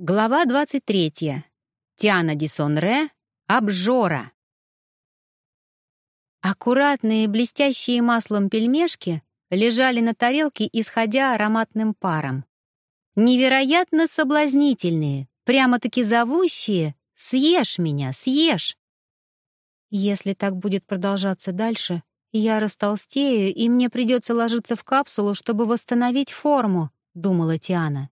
Глава 23. Тиана Дисонре. Обжора. Аккуратные блестящие маслом пельмешки лежали на тарелке, исходя ароматным паром. Невероятно соблазнительные, прямо-таки зовущие «Съешь меня, съешь!» Если так будет продолжаться дальше, я растолстею, и мне придется ложиться в капсулу, чтобы восстановить форму, думала Тиана.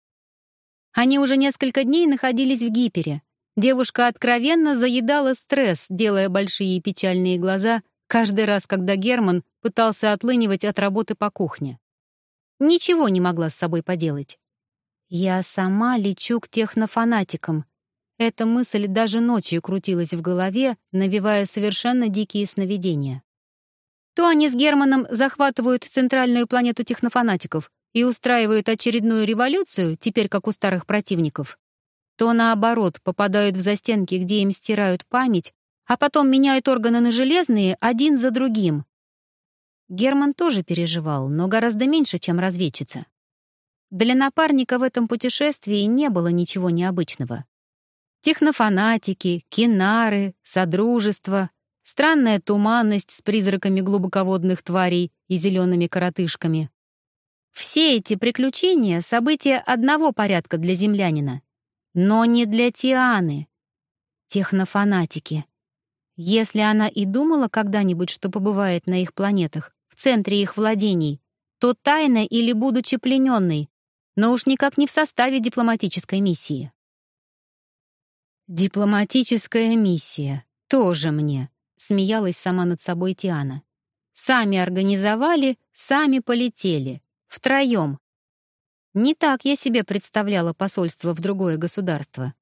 Они уже несколько дней находились в гипере. Девушка откровенно заедала стресс, делая большие печальные глаза каждый раз, когда Герман пытался отлынивать от работы по кухне. Ничего не могла с собой поделать. «Я сама лечу к технофанатикам». Эта мысль даже ночью крутилась в голове, навевая совершенно дикие сновидения. То они с Германом захватывают центральную планету технофанатиков, и устраивают очередную революцию, теперь как у старых противников, то наоборот попадают в застенки, где им стирают память, а потом меняют органы на железные один за другим. Герман тоже переживал, но гораздо меньше, чем разведчица. Для напарника в этом путешествии не было ничего необычного. Технофанатики, кинары, содружество, странная туманность с призраками глубоководных тварей и зелеными коротышками. Все эти приключения — события одного порядка для землянина. Но не для Тианы. Технофанатики. Если она и думала когда-нибудь, что побывает на их планетах, в центре их владений, то тайно или будучи плененной, но уж никак не в составе дипломатической миссии. «Дипломатическая миссия. Тоже мне», — смеялась сама над собой Тиана. «Сами организовали, сами полетели. Втроем. Не так я себе представляла посольство в другое государство.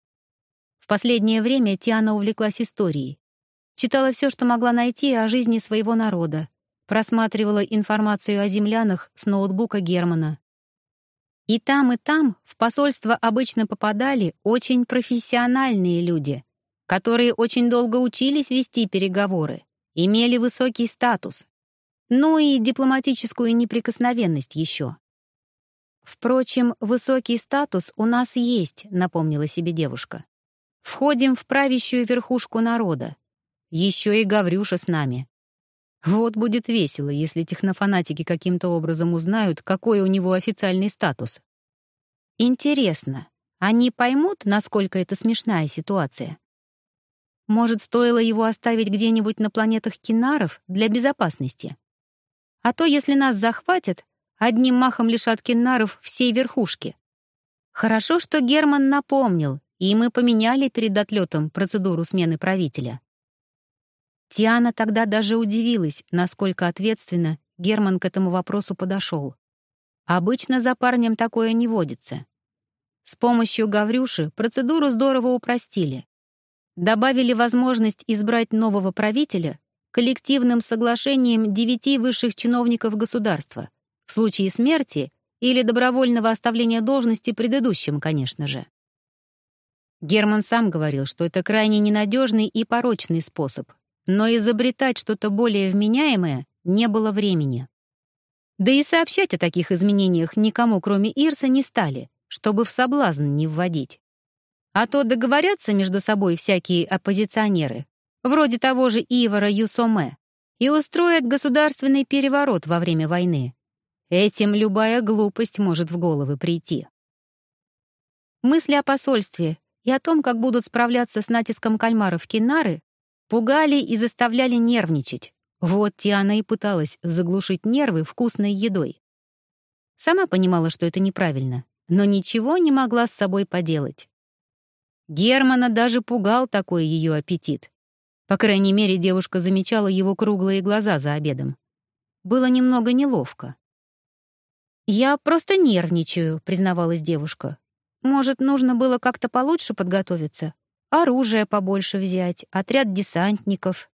В последнее время Тиана увлеклась историей. Читала все, что могла найти о жизни своего народа. Просматривала информацию о землянах с ноутбука Германа. И там, и там в посольство обычно попадали очень профессиональные люди, которые очень долго учились вести переговоры, имели высокий статус, ну и дипломатическую неприкосновенность еще. Впрочем, высокий статус у нас есть, напомнила себе девушка. Входим в правящую верхушку народа. Еще и Гаврюша с нами. Вот будет весело, если технофанатики каким-то образом узнают, какой у него официальный статус. Интересно, они поймут, насколько это смешная ситуация? Может, стоило его оставить где-нибудь на планетах Кинаров для безопасности? А то, если нас захватят, одним махом лишат кеннаров всей верхушки. Хорошо, что Герман напомнил, и мы поменяли перед отлетом процедуру смены правителя. Тиана тогда даже удивилась, насколько ответственно Герман к этому вопросу подошел. Обычно за парнем такое не водится. С помощью Гаврюши процедуру здорово упростили. Добавили возможность избрать нового правителя коллективным соглашением девяти высших чиновников государства, в случае смерти или добровольного оставления должности предыдущим, конечно же. Герман сам говорил, что это крайне ненадежный и порочный способ, но изобретать что-то более вменяемое не было времени. Да и сообщать о таких изменениях никому, кроме Ирса, не стали, чтобы в соблазн не вводить. А то договорятся между собой всякие оппозиционеры, вроде того же Ивара Юсоме, и устроят государственный переворот во время войны. Этим любая глупость может в головы прийти. Мысли о посольстве и о том, как будут справляться с натиском кальмаров Кинары, пугали и заставляли нервничать. Вот Тиана и пыталась заглушить нервы вкусной едой. Сама понимала, что это неправильно, но ничего не могла с собой поделать. Германа даже пугал такой ее аппетит. По крайней мере, девушка замечала его круглые глаза за обедом. Было немного неловко. «Я просто нервничаю», — признавалась девушка. «Может, нужно было как-то получше подготовиться? Оружие побольше взять, отряд десантников».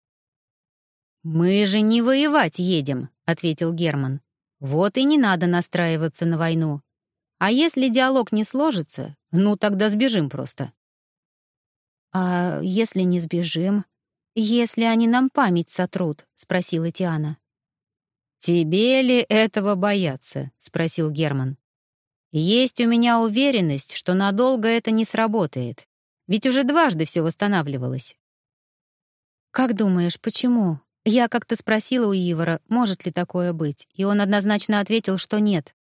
«Мы же не воевать едем», — ответил Герман. «Вот и не надо настраиваться на войну. А если диалог не сложится, ну тогда сбежим просто». «А если не сбежим?» «Если они нам память сотрут?» — спросила Тиана. «Тебе ли этого бояться?» — спросил Герман. Есть у меня уверенность, что надолго это не сработает. Ведь уже дважды все восстанавливалось. «Как думаешь, почему?» Я как-то спросила у Ивара, может ли такое быть, и он однозначно ответил, что нет.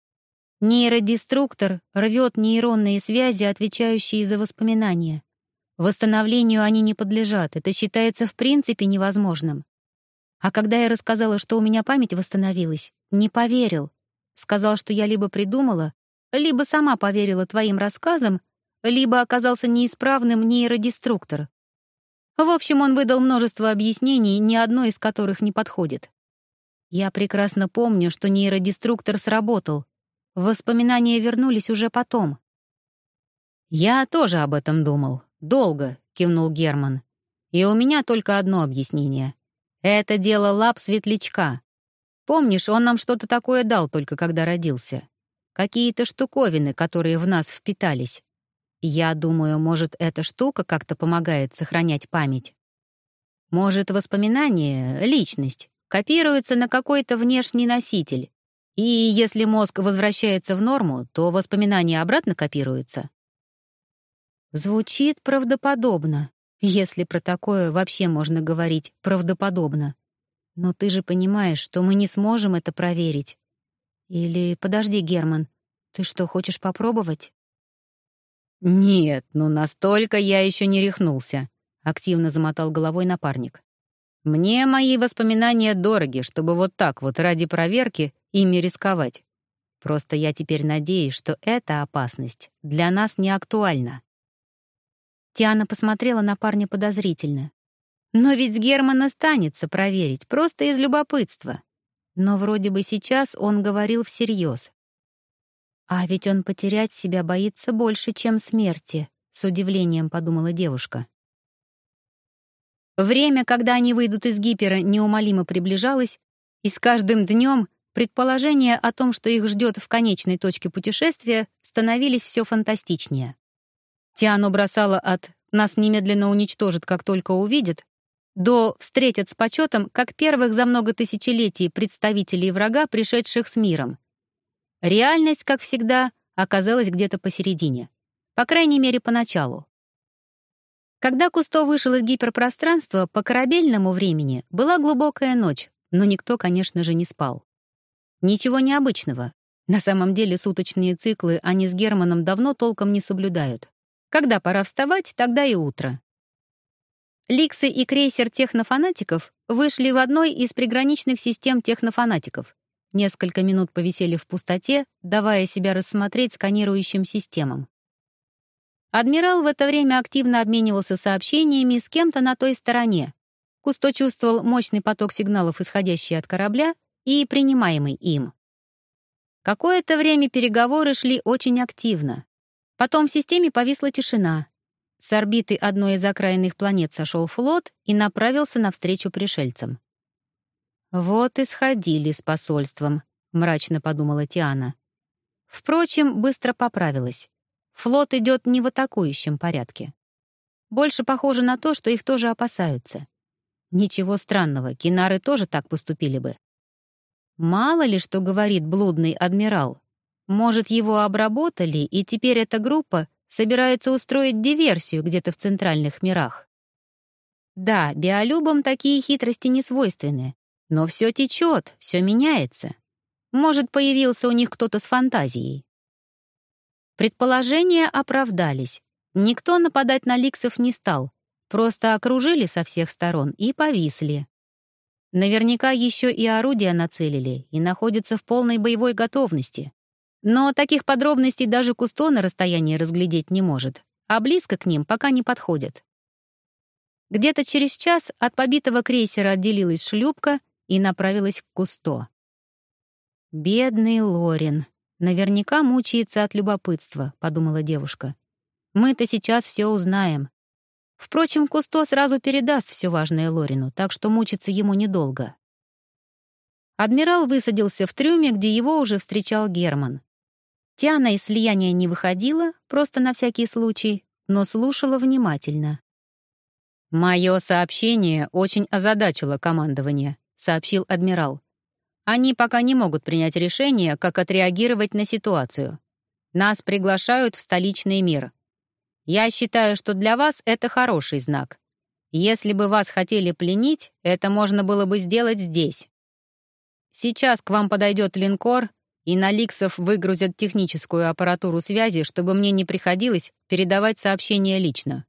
Нейродеструктор рвет нейронные связи, отвечающие за воспоминания. Восстановлению они не подлежат, это считается в принципе невозможным. А когда я рассказала, что у меня память восстановилась, не поверил. Сказал, что я либо придумала, либо сама поверила твоим рассказам, либо оказался неисправным нейродеструктор. В общем, он выдал множество объяснений, ни одно из которых не подходит. Я прекрасно помню, что нейродеструктор сработал. Воспоминания вернулись уже потом. «Я тоже об этом думал. Долго», — кивнул Герман. «И у меня только одно объяснение. Это дело лап светлячка. Помнишь, он нам что-то такое дал только когда родился? Какие-то штуковины, которые в нас впитались. Я думаю, может, эта штука как-то помогает сохранять память. Может, воспоминание, личность, копируется на какой-то внешний носитель. И если мозг возвращается в норму, то воспоминания обратно копируются. Звучит правдоподобно, если про такое вообще можно говорить правдоподобно. Но ты же понимаешь, что мы не сможем это проверить. Или, подожди, Герман, ты что, хочешь попробовать? «Нет, ну настолько я еще не рехнулся», — активно замотал головой напарник. «Мне мои воспоминания дороги, чтобы вот так вот ради проверки ими рисковать. Просто я теперь надеюсь, что эта опасность для нас не актуальна». Тиана посмотрела на парня подозрительно. «Но ведь Герман останется проверить, просто из любопытства». Но вроде бы сейчас он говорил всерьез. «А ведь он потерять себя боится больше, чем смерти», — с удивлением подумала девушка. Время, когда они выйдут из гипера, неумолимо приближалось, и с каждым днем предположения о том, что их ждет в конечной точке путешествия, становились все фантастичнее. Тиану бросала от «нас немедленно уничтожат, как только увидят» до «встретят с почетом, как первых за много тысячелетий представителей врага, пришедших с миром», Реальность, как всегда, оказалась где-то посередине. По крайней мере, поначалу. Когда Кусто вышел из гиперпространства, по корабельному времени была глубокая ночь, но никто, конечно же, не спал. Ничего необычного. На самом деле суточные циклы они с Германом давно толком не соблюдают. Когда пора вставать, тогда и утро. Ликсы и крейсер технофанатиков вышли в одной из приграничных систем технофанатиков, Несколько минут повисели в пустоте, давая себя рассмотреть сканирующим системам. Адмирал в это время активно обменивался сообщениями с кем-то на той стороне. Кусто чувствовал мощный поток сигналов, исходящий от корабля и принимаемый им. Какое-то время переговоры шли очень активно. Потом в системе повисла тишина. С орбиты одной из окраинных планет сошел флот и направился навстречу пришельцам. «Вот и сходили с посольством», — мрачно подумала Тиана. Впрочем, быстро поправилась. Флот идет не в атакующем порядке. Больше похоже на то, что их тоже опасаются. Ничего странного, кинары тоже так поступили бы. Мало ли, что говорит блудный адмирал. Может, его обработали, и теперь эта группа собирается устроить диверсию где-то в центральных мирах. Да, биолюбам такие хитрости не свойственны, но все течет, все меняется. Может, появился у них кто-то с фантазией. Предположения оправдались. Никто нападать на ликсов не стал, просто окружили со всех сторон и повисли. Наверняка еще и орудия нацелили и находятся в полной боевой готовности. Но таких подробностей даже Кусто на расстоянии разглядеть не может, а близко к ним пока не подходят. Где-то через час от побитого крейсера отделилась шлюпка и направилась к Кусто. «Бедный Лорин. Наверняка мучается от любопытства», — подумала девушка. «Мы-то сейчас все узнаем. Впрочем, Кусто сразу передаст все важное Лорину, так что мучиться ему недолго». Адмирал высадился в трюме, где его уже встречал Герман. Тиана из слияния не выходила, просто на всякий случай, но слушала внимательно. «Мое сообщение очень озадачило командование», сообщил адмирал. Они пока не могут принять решение, как отреагировать на ситуацию. Нас приглашают в столичный мир. Я считаю, что для вас это хороший знак. Если бы вас хотели пленить, это можно было бы сделать здесь. Сейчас к вам подойдет линкор, и на Ликсов выгрузят техническую аппаратуру связи, чтобы мне не приходилось передавать сообщения лично.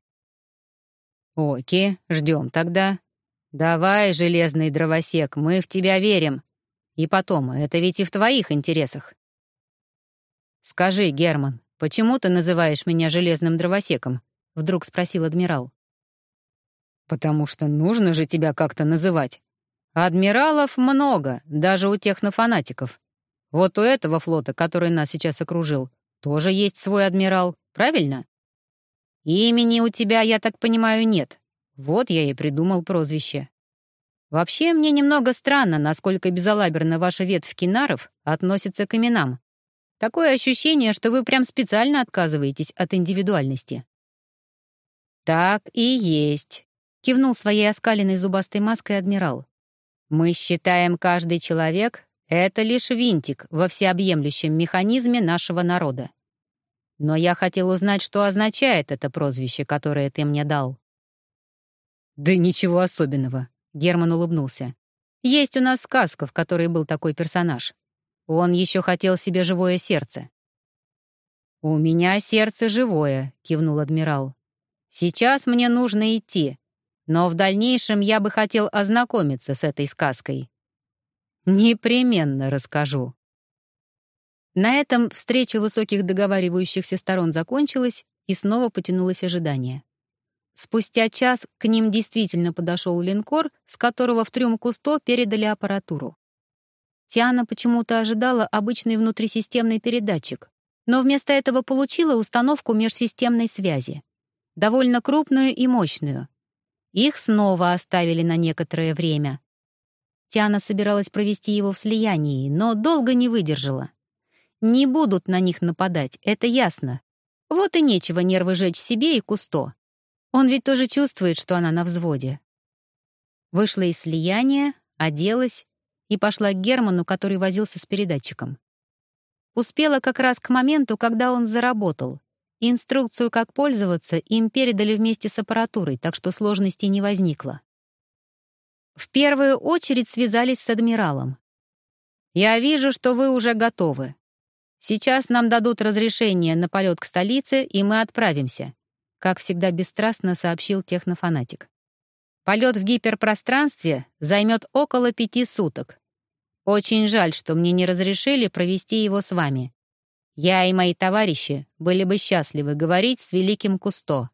Окей, ждем тогда. Давай, железный дровосек, мы в тебя верим. И потом, это ведь и в твоих интересах. Скажи, Герман, почему ты называешь меня железным дровосеком? Вдруг спросил адмирал. Потому что нужно же тебя как-то называть. Адмиралов много, даже у технофанатиков. Вот у этого флота, который нас сейчас окружил, тоже есть свой адмирал, правильно? Имени у тебя, я так понимаю, нет. Вот я и придумал прозвище. Вообще, мне немного странно, насколько безалаберно ваша ветвь кинаров относится к именам. Такое ощущение, что вы прям специально отказываетесь от индивидуальности. «Так и есть», — кивнул своей оскаленной зубастой маской адмирал. «Мы считаем, каждый человек — это лишь винтик во всеобъемлющем механизме нашего народа. Но я хотел узнать, что означает это прозвище, которое ты мне дал». «Да ничего особенного», Герман улыбнулся. «Есть у нас сказка, в которой был такой персонаж. Он еще хотел себе живое сердце». «У меня сердце живое», — кивнул адмирал. «Сейчас мне нужно идти, но в дальнейшем я бы хотел ознакомиться с этой сказкой». «Непременно расскажу». На этом встреча высоких договаривающихся сторон закончилась, и снова потянулось ожидание. Спустя час к ним действительно подошел линкор, с которого в трюм Кусто передали аппаратуру. Тиана почему-то ожидала обычный внутрисистемный передатчик, но вместо этого получила установку межсистемной связи. Довольно крупную и мощную. Их снова оставили на некоторое время. Тиана собиралась провести его в слиянии, но долго не выдержала. Не будут на них нападать, это ясно. Вот и нечего нервы жечь себе и Кусто. Он ведь тоже чувствует, что она на взводе. Вышла из слияния, оделась и пошла к Герману, который возился с передатчиком. Успела как раз к моменту, когда он заработал. Инструкцию, как пользоваться, им передали вместе с аппаратурой, так что сложностей не возникло. В первую очередь связались с адмиралом. «Я вижу, что вы уже готовы. Сейчас нам дадут разрешение на полет к столице, и мы отправимся как всегда бесстрастно сообщил технофанатик. Полет в гиперпространстве займет около пяти суток. Очень жаль, что мне не разрешили провести его с вами. Я и мои товарищи были бы счастливы говорить с Великим Кусто.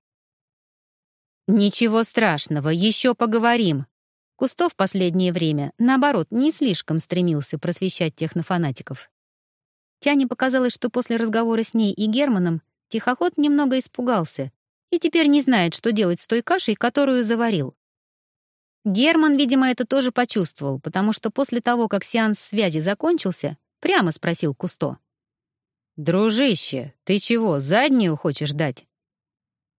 Ничего страшного, еще поговорим. Кусто в последнее время, наоборот, не слишком стремился просвещать технофанатиков. Тяне показалось, что после разговора с ней и Германом тихоход немного испугался и теперь не знает, что делать с той кашей, которую заварил. Герман, видимо, это тоже почувствовал, потому что после того, как сеанс связи закончился, прямо спросил Кусто. «Дружище, ты чего, заднюю хочешь дать?»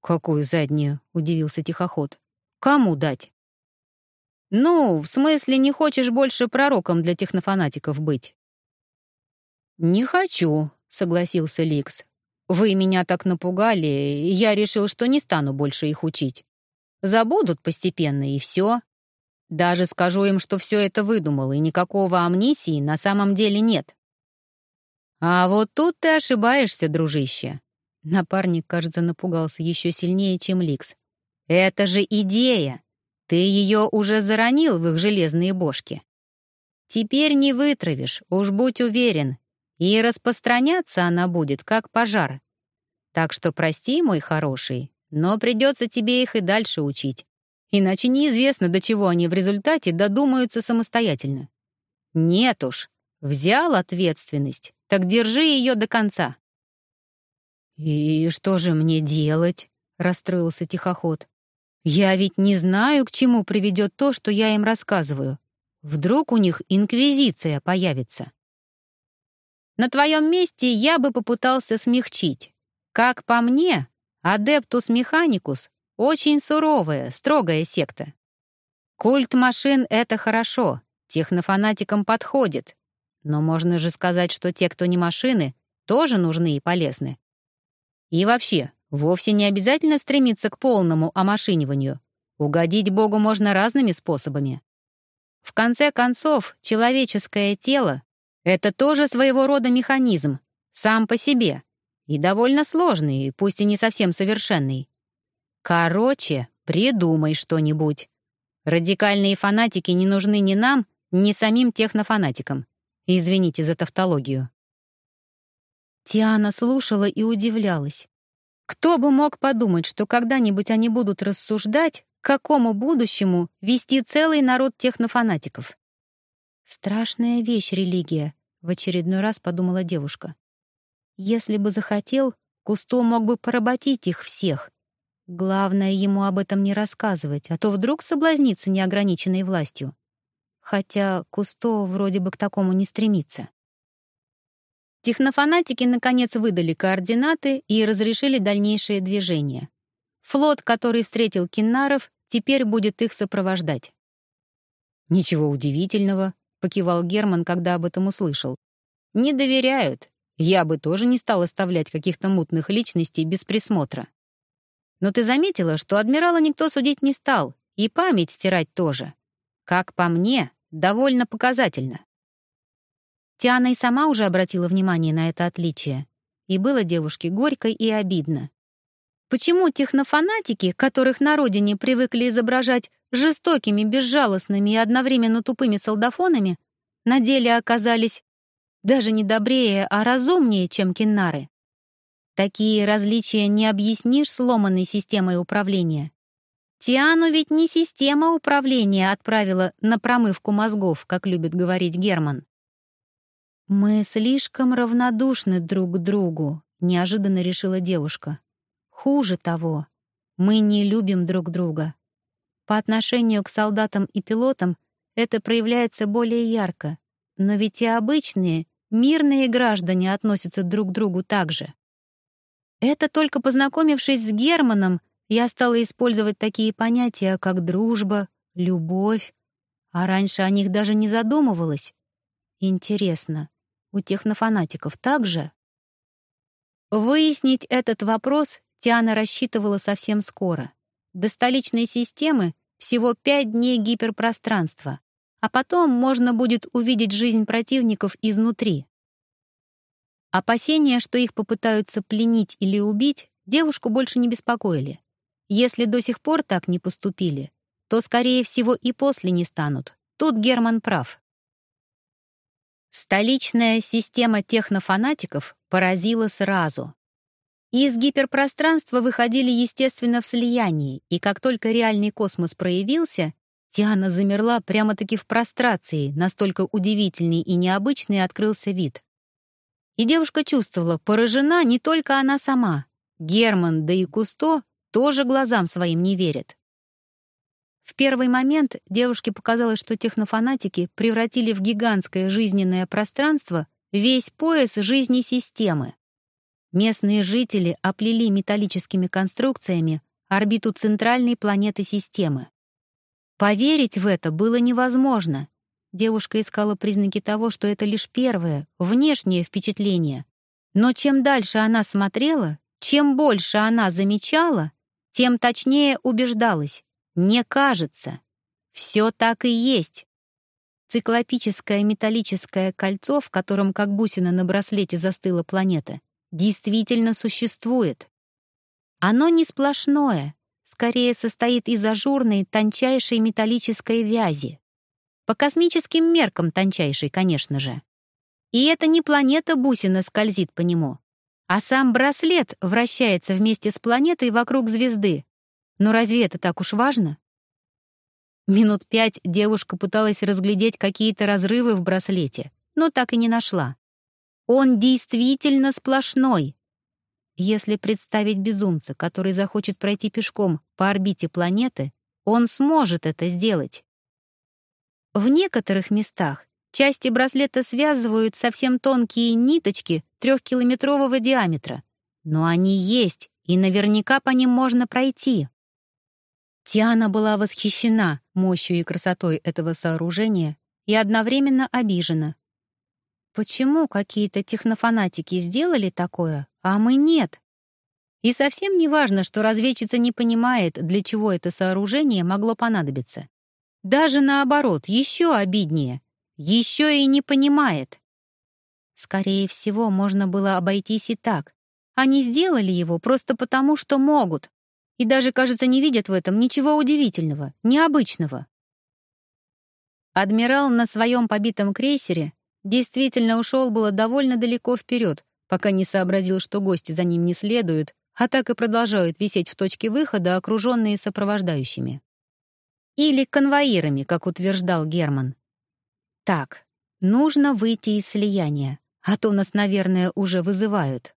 «Какую заднюю?» — удивился тихоход. «Кому дать?» «Ну, в смысле, не хочешь больше пророком для технофанатиков быть?» «Не хочу», — согласился Ликс. Вы меня так напугали, я решил, что не стану больше их учить. Забудут постепенно, и все. Даже скажу им, что все это выдумал, и никакого амнисии на самом деле нет. А вот тут ты ошибаешься, дружище. Напарник, кажется, напугался еще сильнее, чем Ликс. Это же идея. Ты ее уже заронил в их железные бошки. Теперь не вытравишь, уж будь уверен, и распространяться она будет, как пожар. Так что прости, мой хороший, но придется тебе их и дальше учить. Иначе неизвестно, до чего они в результате додумаются самостоятельно. Нет уж, взял ответственность, так держи ее до конца. «И что же мне делать?» — расстроился тихоход. «Я ведь не знаю, к чему приведет то, что я им рассказываю. Вдруг у них инквизиция появится». На твоем месте я бы попытался смягчить. Как по мне, Адептус Механикус — очень суровая, строгая секта. Культ машин — это хорошо, технофанатикам подходит. Но можно же сказать, что те, кто не машины, тоже нужны и полезны. И вообще, вовсе не обязательно стремиться к полному омашиниванию. Угодить Богу можно разными способами. В конце концов, человеческое тело — это тоже своего рода механизм, сам по себе, и довольно сложный, пусть и не совсем совершенный. Короче, придумай что-нибудь. Радикальные фанатики не нужны ни нам, ни самим технофанатикам. Извините за тавтологию. Тиана слушала и удивлялась. Кто бы мог подумать, что когда-нибудь они будут рассуждать, к какому будущему вести целый народ технофанатиков? «Страшная вещь религия», — в очередной раз подумала девушка. «Если бы захотел, Кусто мог бы поработить их всех. Главное ему об этом не рассказывать, а то вдруг соблазнится неограниченной властью. Хотя Кусто вроде бы к такому не стремится». Технофанатики наконец выдали координаты и разрешили дальнейшее движение. Флот, который встретил Киннаров, теперь будет их сопровождать. «Ничего удивительного», — покивал Герман, когда об этом услышал. «Не доверяют. Я бы тоже не стал оставлять каких-то мутных личностей без присмотра. Но ты заметила, что адмирала никто судить не стал, и память стирать тоже. Как по мне, довольно показательно. Тиана и сама уже обратила внимание на это отличие. И было девушке горько и обидно. Почему технофанатики, которых на родине привыкли изображать жестокими, безжалостными и одновременно тупыми солдафонами, на деле оказались даже не добрее, а разумнее, чем киннары? Такие различия не объяснишь сломанной системой управления. Тиану ведь не система управления отправила на промывку мозгов, как любит говорить Герман. «Мы слишком равнодушны друг к другу», — неожиданно решила девушка. «Хуже того, мы не любим друг друга. По отношению к солдатам и пилотам это проявляется более ярко, но ведь и обычные, мирные граждане относятся друг к другу так же. Это только познакомившись с Германом, я стала использовать такие понятия, как дружба, любовь, а раньше о них даже не задумывалась. Интересно, у технофанатиков также? Выяснить этот вопрос Тиана рассчитывала совсем скоро. До столичной системы всего пять дней гиперпространства, а потом можно будет увидеть жизнь противников изнутри. Опасения, что их попытаются пленить или убить, девушку больше не беспокоили. Если до сих пор так не поступили, то, скорее всего, и после не станут. Тут Герман прав. Столичная система технофанатиков поразила сразу. Из гиперпространства выходили, естественно, в слиянии, и как только реальный космос проявился, Тиана замерла прямо-таки в прострации, настолько удивительный и необычный открылся вид. И девушка чувствовала, поражена не только она сама. Герман, да и Кусто тоже глазам своим не верят. В первый момент девушке показалось, что технофанатики превратили в гигантское жизненное пространство весь пояс жизни системы. Местные жители оплели металлическими конструкциями орбиту центральной планеты системы. Поверить в это было невозможно. Девушка искала признаки того, что это лишь первое, внешнее впечатление. Но чем дальше она смотрела, чем больше она замечала, тем точнее убеждалась. Не кажется. Все так и есть. Циклопическое металлическое кольцо, в котором как бусина на браслете застыла планета, действительно существует. Оно не сплошное, скорее состоит из ажурной, тончайшей металлической вязи. По космическим меркам тончайшей, конечно же. И это не планета-бусина скользит по нему, а сам браслет вращается вместе с планетой вокруг звезды, но разве это так уж важно? Минут пять девушка пыталась разглядеть какие-то разрывы в браслете, но так и не нашла. Он действительно сплошной. Если представить безумца, который захочет пройти пешком по орбите планеты, он сможет это сделать. В некоторых местах части браслета связывают совсем тонкие ниточки трехкилометрового диаметра, но они есть, и наверняка по ним можно пройти. Тиана была восхищена мощью и красотой этого сооружения и одновременно обижена. Почему какие-то технофанатики сделали такое, а мы нет? И совсем не важно, что разведчица не понимает, для чего это сооружение могло понадобиться. Даже наоборот, еще обиднее. Еще и не понимает. Скорее всего, можно было обойтись и так. Они сделали его просто потому, что могут. И даже, кажется, не видят в этом ничего удивительного, необычного. Адмирал на своем побитом крейсере действительно ушел было довольно далеко вперед, пока не сообразил, что гости за ним не следуют, а так и продолжают висеть в точке выхода, окруженные сопровождающими. Или конвоирами, как утверждал Герман. Так, нужно выйти из слияния, а то нас, наверное, уже вызывают.